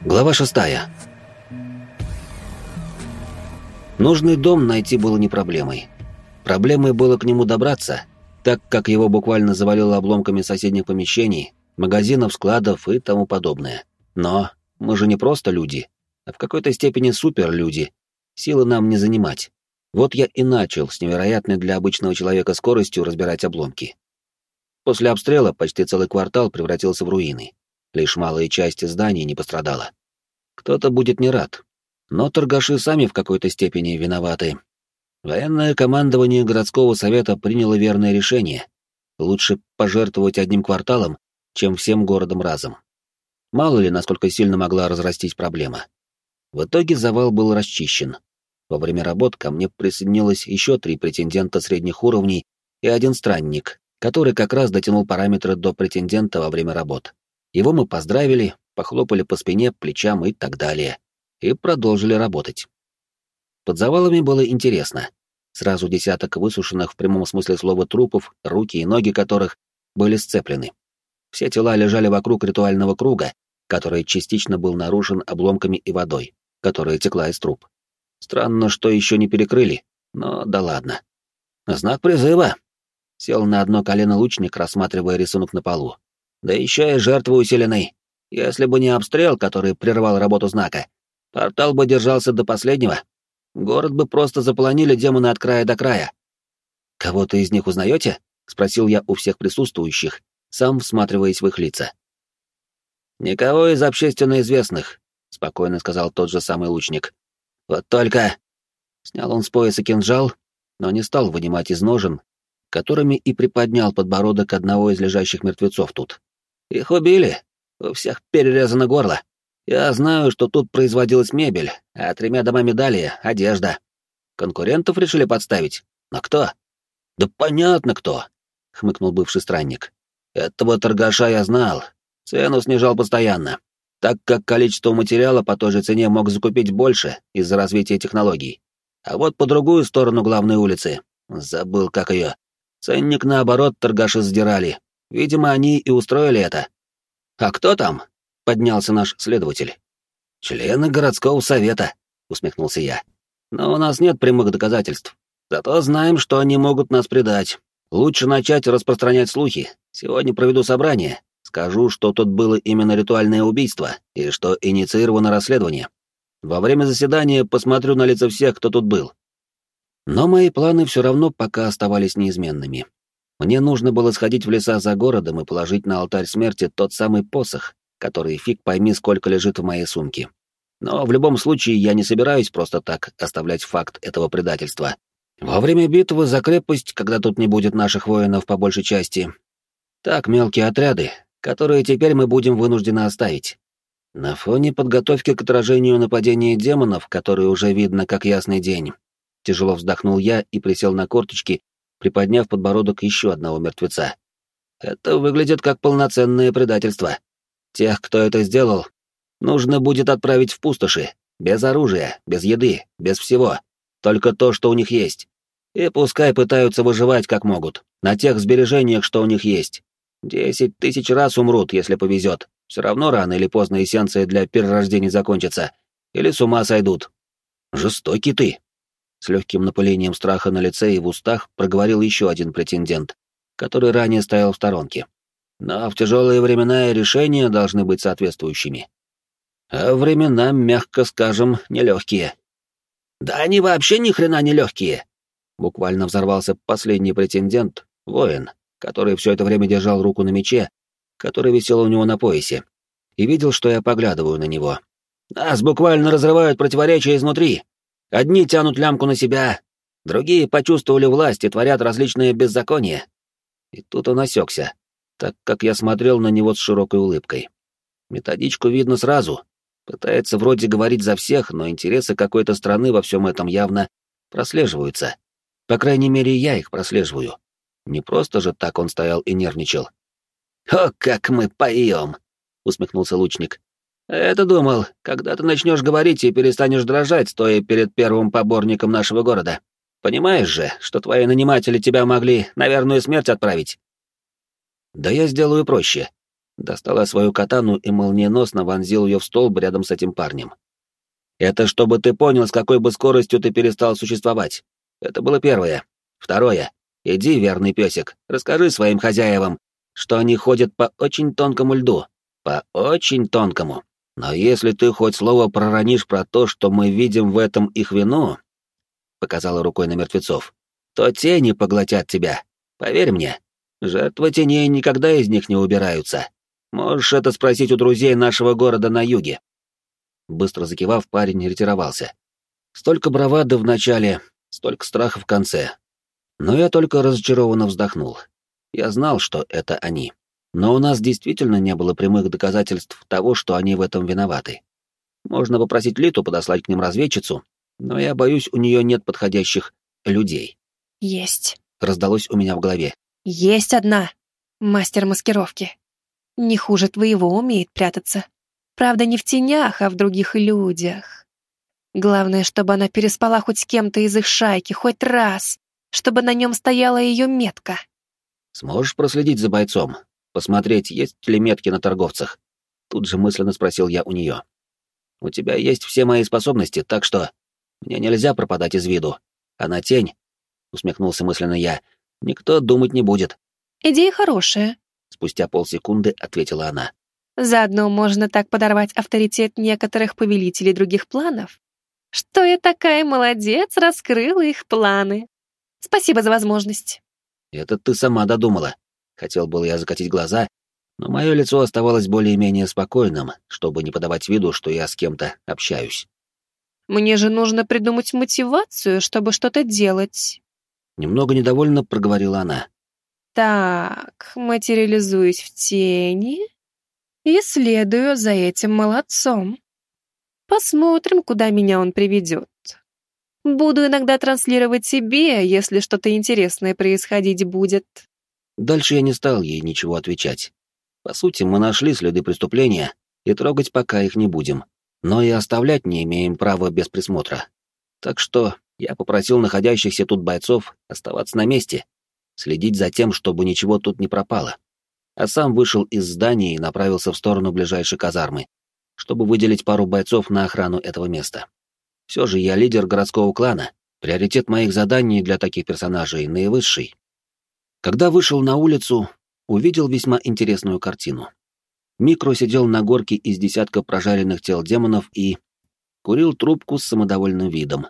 Глава шестая. Нужный дом найти было не проблемой. Проблемой было к нему добраться, так как его буквально завалило обломками соседних помещений, магазинов, складов и тому подобное. Но мы же не просто люди, а в какой-то степени суперлюди. Силы нам не занимать. Вот я и начал с невероятной для обычного человека скоростью разбирать обломки. После обстрела почти целый квартал превратился в руины. Лишь малая часть зданий не пострадала. Кто-то будет не рад. Но торгаши сами в какой-то степени виноваты. Военное командование городского совета приняло верное решение. Лучше пожертвовать одним кварталом, чем всем городом разом. Мало ли, насколько сильно могла разрастись проблема. В итоге завал был расчищен. Во время работ ко мне присоединилось еще три претендента средних уровней и один странник, который как раз дотянул параметры до претендента во время работ. Его мы поздравили, похлопали по спине, плечам и так далее, и продолжили работать. Под завалами было интересно. Сразу десяток высушенных в прямом смысле слова трупов, руки и ноги которых были сцеплены. Все тела лежали вокруг ритуального круга, который частично был нарушен обломками и водой, которая текла из труб. Странно, что еще не перекрыли, но да ладно. Знак призыва. Сел на одно колено лучник, рассматривая рисунок на полу. Да еще и жертва усиленной. Если бы не обстрел, который прервал работу знака, портал бы держался до последнего. Город бы просто заполонили демоны от края до края. «Кого-то из них узнаете?» — спросил я у всех присутствующих, сам всматриваясь в их лица. «Никого из общественно известных», — спокойно сказал тот же самый лучник. «Вот только...» Снял он с пояса кинжал, но не стал вынимать из ножен, которыми и приподнял подбородок одного из лежащих мертвецов тут. «Их убили. У всех перерезано горло. Я знаю, что тут производилась мебель, а тремя домами далее — одежда. Конкурентов решили подставить. Но кто?» «Да понятно кто», — хмыкнул бывший странник. «Этого торгаша я знал. Цену снижал постоянно так как количество материала по той же цене мог закупить больше из-за развития технологий. А вот по другую сторону главной улицы, забыл как ее, ценник наоборот торгаши сдирали. Видимо, они и устроили это. «А кто там?» — поднялся наш следователь. «Члены городского совета», — усмехнулся я. «Но у нас нет прямых доказательств. Зато знаем, что они могут нас предать. Лучше начать распространять слухи. Сегодня проведу собрание, Скажу, что тут было именно ритуальное убийство и что инициировано расследование. Во время заседания посмотрю на лица всех, кто тут был. Но мои планы все равно пока оставались неизменными. Мне нужно было сходить в леса за городом и положить на алтарь смерти тот самый посох, который фиг пойми, сколько лежит в моей сумке. Но в любом случае я не собираюсь просто так оставлять факт этого предательства. Во время битвы за крепость, когда тут не будет наших воинов по большей части, так мелкие отряды, которые теперь мы будем вынуждены оставить. На фоне подготовки к отражению нападения демонов, которые уже видно как ясный день, тяжело вздохнул я и присел на корточки, приподняв подбородок еще одного мертвеца. Это выглядит как полноценное предательство. Тех, кто это сделал, нужно будет отправить в пустоши, без оружия, без еды, без всего, только то, что у них есть. И пускай пытаются выживать как могут, на тех сбережениях, что у них есть. Десять тысяч раз умрут, если повезет. Все равно рано или поздно эссенция для перерождения закончится. Или с ума сойдут. Жестокий ты. С легким напылением страха на лице и в устах проговорил еще один претендент, который ранее стоял в сторонке. Но в тяжелые времена и решения должны быть соответствующими. А времена, мягко скажем, нелегкие. Да они вообще ни хрена не легкие. Буквально взорвался последний претендент, воин, который все это время держал руку на мече, который висел у него на поясе, и видел, что я поглядываю на него. Нас буквально разрывают противоречия изнутри. Одни тянут лямку на себя, другие почувствовали власть и творят различные беззакония. И тут он осекся, так как я смотрел на него с широкой улыбкой. Методичку видно сразу. Пытается вроде говорить за всех, но интересы какой-то страны во всем этом явно прослеживаются. По крайней мере, я их прослеживаю. Не просто же так он стоял и нервничал. «О, как мы поем!» — усмехнулся лучник. «Это думал, когда ты начнешь говорить и перестанешь дрожать, стоя перед первым поборником нашего города. Понимаешь же, что твои наниматели тебя могли на верную смерть отправить?» «Да я сделаю проще. Достала свою катану и молниеносно вонзил ее в столб рядом с этим парнем. Это чтобы ты понял, с какой бы скоростью ты перестал существовать. Это было первое. Второе. Иди, верный песик, расскажи своим хозяевам, что они ходят по очень тонкому льду. По очень тонкому. Но если ты хоть слово проронишь про то, что мы видим в этом их вину, показала рукой на мертвецов, то тени поглотят тебя. Поверь мне, жертвы теней никогда из них не убираются. Можешь это спросить у друзей нашего города на юге. Быстро закивав, парень ретировался. Столько бравады в начале, столько страха в конце. Но я только разочарованно вздохнул. Я знал, что это они. Но у нас действительно не было прямых доказательств того, что они в этом виноваты. Можно попросить Литу подослать к ним разведчицу, но я боюсь, у нее нет подходящих людей. «Есть», — раздалось у меня в голове. «Есть одна. Мастер маскировки. Не хуже твоего умеет прятаться. Правда, не в тенях, а в других людях. Главное, чтобы она переспала хоть с кем-то из их шайки, хоть раз, чтобы на нем стояла ее метка». «Сможешь проследить за бойцом? Посмотреть, есть ли метки на торговцах?» Тут же мысленно спросил я у нее. «У тебя есть все мои способности, так что мне нельзя пропадать из виду. А на тень, — усмехнулся мысленно я, — никто думать не будет». «Идея хорошая», — спустя полсекунды ответила она. «Заодно можно так подорвать авторитет некоторых повелителей других планов, что я такая молодец, раскрыла их планы. Спасибо за возможность». «Это ты сама додумала», Хотел был я закатить глаза, но мое лицо оставалось более-менее спокойным, чтобы не подавать виду, что я с кем-то общаюсь. «Мне же нужно придумать мотивацию, чтобы что-то делать». Немного недовольно проговорила она. «Так, материализуюсь в тени и следую за этим молодцом. Посмотрим, куда меня он приведет. Буду иногда транслировать себе, если что-то интересное происходить будет». Дальше я не стал ей ничего отвечать. По сути, мы нашли следы преступления, и трогать пока их не будем. Но и оставлять не имеем права без присмотра. Так что я попросил находящихся тут бойцов оставаться на месте, следить за тем, чтобы ничего тут не пропало. А сам вышел из здания и направился в сторону ближайшей казармы, чтобы выделить пару бойцов на охрану этого места. Все же я лидер городского клана, приоритет моих заданий для таких персонажей наивысший, когда вышел на улицу, увидел весьма интересную картину. Микро сидел на горке из десятка прожаренных тел демонов и курил трубку с самодовольным видом.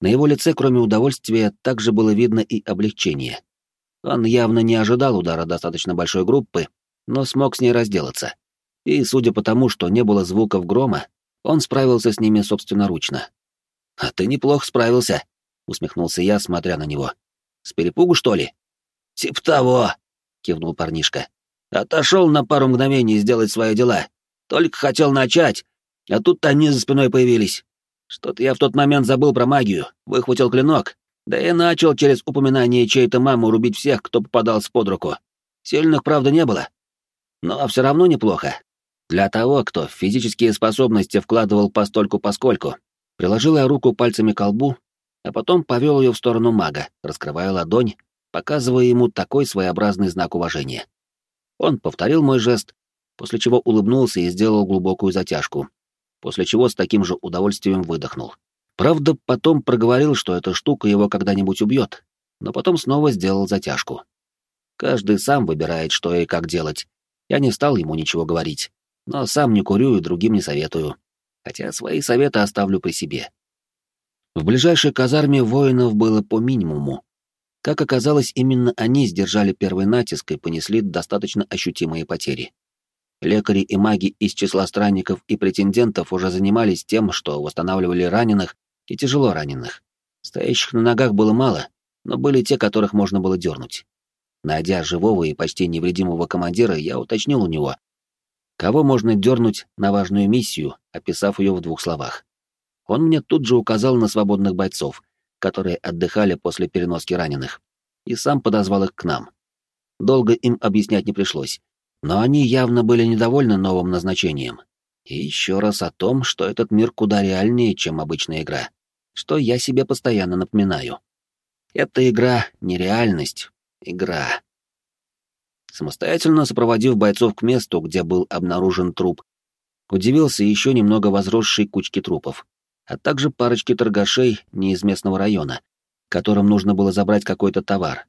На его лице, кроме удовольствия, также было видно и облегчение. Он явно не ожидал удара достаточно большой группы, но смог с ней разделаться. И, судя по тому, что не было звуков грома, он справился с ними собственноручно. «А ты неплохо справился», — усмехнулся я, смотря на него. «С перепугу, что ли?» «Тип того», — кивнул парнишка. «Отошел на пару мгновений сделать свои дела. Только хотел начать, а тут они за спиной появились. Что-то я в тот момент забыл про магию, выхватил клинок, да и начал через упоминание чьей-то мамы рубить всех, кто попадался под руку. Сильных, правда, не было. Но все равно неплохо. Для того, кто физические способности вкладывал постольку-поскольку. Приложил я руку пальцами к колбу, а потом повел ее в сторону мага, раскрывая ладонь, показывая ему такой своеобразный знак уважения. Он повторил мой жест, после чего улыбнулся и сделал глубокую затяжку, после чего с таким же удовольствием выдохнул. Правда, потом проговорил, что эта штука его когда-нибудь убьет, но потом снова сделал затяжку. Каждый сам выбирает, что и как делать. Я не стал ему ничего говорить, но сам не курю и другим не советую, хотя свои советы оставлю при себе. В ближайшей казарме воинов было по минимуму, как оказалось, именно они сдержали первый натиск и понесли достаточно ощутимые потери. Лекари и маги из числа странников и претендентов уже занимались тем, что восстанавливали раненых и тяжело раненых. Стоящих на ногах было мало, но были те, которых можно было дернуть. Найдя живого и почти невредимого командира, я уточнил у него, кого можно дернуть на важную миссию, описав ее в двух словах. Он мне тут же указал на свободных бойцов, которые отдыхали после переноски раненых, и сам подозвал их к нам. Долго им объяснять не пришлось, но они явно были недовольны новым назначением. И еще раз о том, что этот мир куда реальнее, чем обычная игра, что я себе постоянно напоминаю. Эта игра — не реальность, игра. Самостоятельно сопроводив бойцов к месту, где был обнаружен труп, удивился еще немного возросшей кучки трупов, а также парочки торгашей не из местного района, которым нужно было забрать какой-то товар.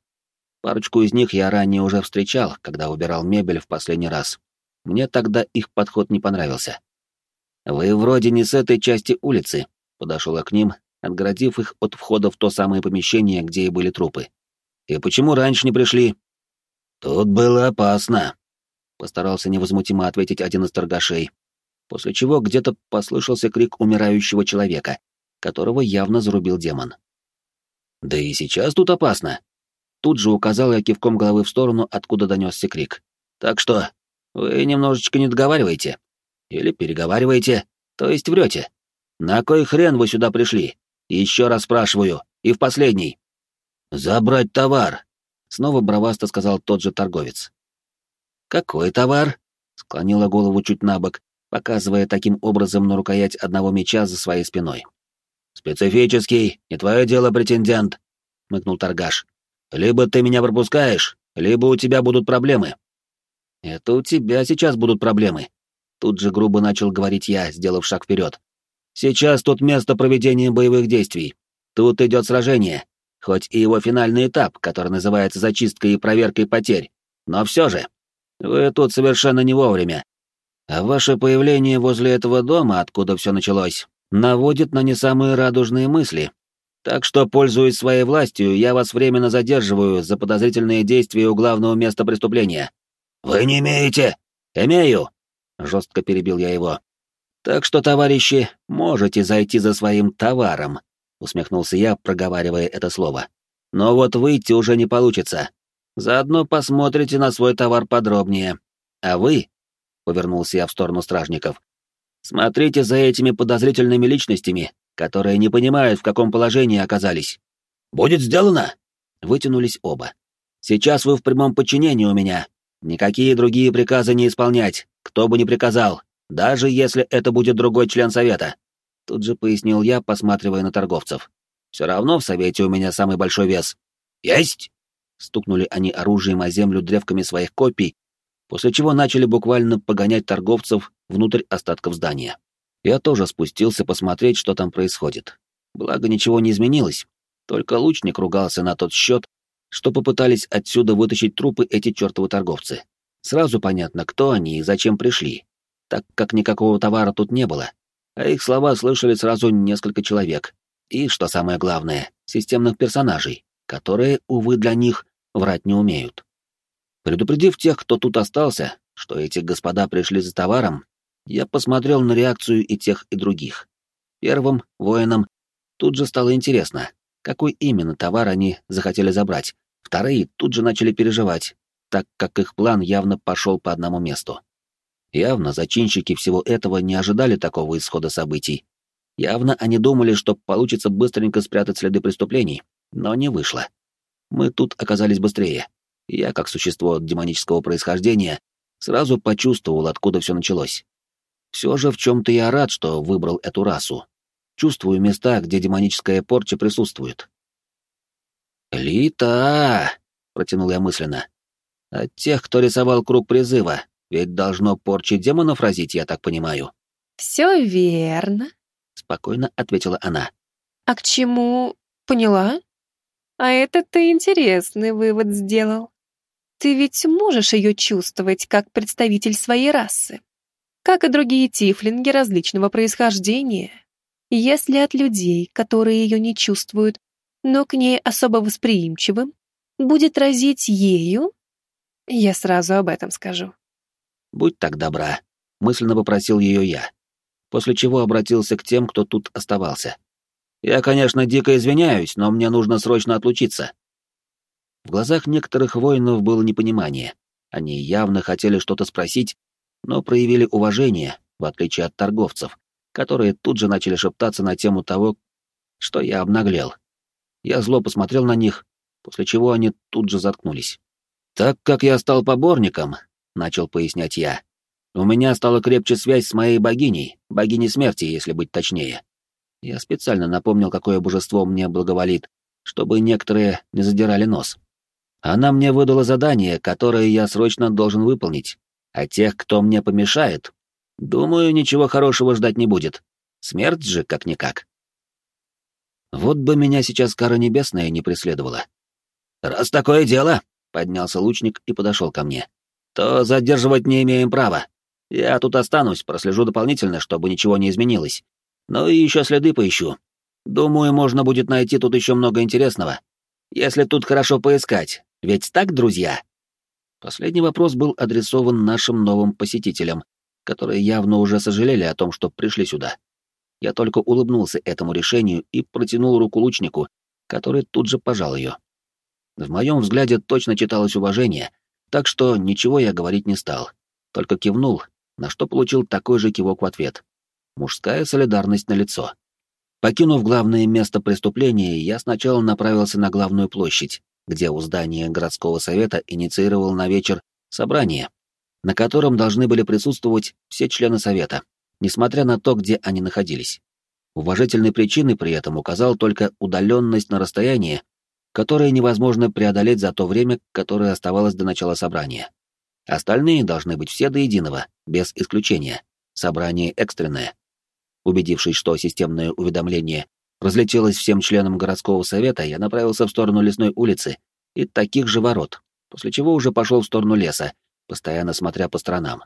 Парочку из них я ранее уже встречал, когда убирал мебель в последний раз. Мне тогда их подход не понравился. «Вы вроде не с этой части улицы», — подошел я к ним, отгородив их от входа в то самое помещение, где и были трупы. «И почему раньше не пришли?» «Тут было опасно», — постарался невозмутимо ответить один из торгашей, после чего где-то послышался крик умирающего человека, которого явно зарубил демон. «Да и сейчас тут опасно», Тут же указал я кивком головы в сторону, откуда донесся крик. «Так что, вы немножечко не договариваете? Или переговариваете, то есть врете? На кой хрен вы сюда пришли? Еще раз спрашиваю, и в последний». «Забрать товар», — снова бравасто сказал тот же торговец. «Какой товар?» — склонила голову чуть на бок, показывая таким образом на рукоять одного меча за своей спиной. «Специфический, не твое дело, претендент», — мыкнул торгаш. Либо ты меня пропускаешь, либо у тебя будут проблемы. Это у тебя сейчас будут проблемы. Тут же грубо начал говорить я, сделав шаг вперед. Сейчас тут место проведения боевых действий. Тут идет сражение, хоть и его финальный этап, который называется зачисткой и проверкой потерь. Но все же, вы тут совершенно не вовремя. А ваше появление возле этого дома, откуда все началось, наводит на не самые радужные мысли, так что, пользуясь своей властью, я вас временно задерживаю за подозрительные действия у главного места преступления. Вы не имеете? Имею, жестко перебил я его. Так что, товарищи, можете зайти за своим товаром, усмехнулся я, проговаривая это слово. Но вот выйти уже не получится. Заодно посмотрите на свой товар подробнее. А вы, повернулся я в сторону стражников, смотрите за этими подозрительными личностями которые не понимают, в каком положении оказались. «Будет сделано!» Вытянулись оба. «Сейчас вы в прямом подчинении у меня. Никакие другие приказы не исполнять, кто бы ни приказал, даже если это будет другой член совета». Тут же пояснил я, посматривая на торговцев. «Все равно в совете у меня самый большой вес». «Есть!» Стукнули они оружием о землю древками своих копий, после чего начали буквально погонять торговцев внутрь остатков здания. Я тоже спустился посмотреть, что там происходит. Благо, ничего не изменилось. Только лучник ругался на тот счет, что попытались отсюда вытащить трупы эти чертовы торговцы. Сразу понятно, кто они и зачем пришли, так как никакого товара тут не было, а их слова слышали сразу несколько человек. И, что самое главное, системных персонажей, которые, увы, для них врать не умеют. Предупредив тех, кто тут остался, что эти господа пришли за товаром, я посмотрел на реакцию и тех, и других. Первым, воинам, тут же стало интересно, какой именно товар они захотели забрать. Вторые тут же начали переживать, так как их план явно пошел по одному месту. Явно зачинщики всего этого не ожидали такого исхода событий. Явно они думали, что получится быстренько спрятать следы преступлений, но не вышло. Мы тут оказались быстрее. Я, как существо демонического происхождения, сразу почувствовал, откуда все началось. Все же в чем-то я рад, что выбрал эту расу. Чувствую места, где демоническая порча присутствует. «Лита!» — протянул я мысленно. «От тех, кто рисовал круг призыва, ведь должно порчи демонов разить, я так понимаю». «Все верно», — спокойно ответила она. «А к чему? Поняла? А это ты интересный вывод сделал. Ты ведь можешь ее чувствовать как представитель своей расы как и другие тифлинги различного происхождения. Если от людей, которые ее не чувствуют, но к ней особо восприимчивым, будет разить ею, я сразу об этом скажу. «Будь так добра», — мысленно попросил ее я, после чего обратился к тем, кто тут оставался. «Я, конечно, дико извиняюсь, но мне нужно срочно отлучиться». В глазах некоторых воинов было непонимание. Они явно хотели что-то спросить, но проявили уважение, в отличие от торговцев, которые тут же начали шептаться на тему того, что я обнаглел. Я зло посмотрел на них, после чего они тут же заткнулись. «Так как я стал поборником», — начал пояснять я, — «у меня стала крепче связь с моей богиней, богиней смерти, если быть точнее. Я специально напомнил, какое божество мне благоволит, чтобы некоторые не задирали нос. Она мне выдала задание, которое я срочно должен выполнить, а тех, кто мне помешает, думаю, ничего хорошего ждать не будет. Смерть же, как-никак. Вот бы меня сейчас кара небесная не преследовала. «Раз такое дело», — поднялся лучник и подошел ко мне, — «то задерживать не имеем права. Я тут останусь, прослежу дополнительно, чтобы ничего не изменилось. Ну и еще следы поищу. Думаю, можно будет найти тут еще много интересного. Если тут хорошо поискать. Ведь так, друзья?» Последний вопрос был адресован нашим новым посетителям, которые явно уже сожалели о том, что пришли сюда. Я только улыбнулся этому решению и протянул руку лучнику, который тут же пожал ее. В моем взгляде точно читалось уважение, так что ничего я говорить не стал, только кивнул, на что получил такой же кивок в ответ. Мужская солидарность на лицо. Покинув главное место преступления, я сначала направился на главную площадь, где у здания городского совета инициировал на вечер собрание, на котором должны были присутствовать все члены совета, несмотря на то, где они находились. Уважительной причиной при этом указал только удаленность на расстояние, которое невозможно преодолеть за то время, которое оставалось до начала собрания. Остальные должны быть все до единого, без исключения. Собрание экстренное. Убедившись, что системное уведомление разлетелось всем членам городского совета, я направился в сторону лесной улицы и таких же ворот, после чего уже пошел в сторону леса, постоянно смотря по сторонам.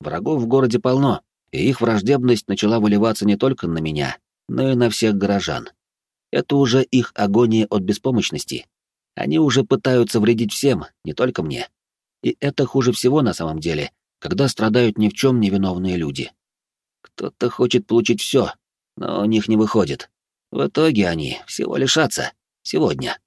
Врагов в городе полно, и их враждебность начала выливаться не только на меня, но и на всех горожан. Это уже их агония от беспомощности. Они уже пытаются вредить всем, не только мне. И это хуже всего на самом деле, когда страдают ни в чем невиновные люди. Кто-то хочет получить все, но у них не выходит. В итоге они всего лишатся. Сегодня.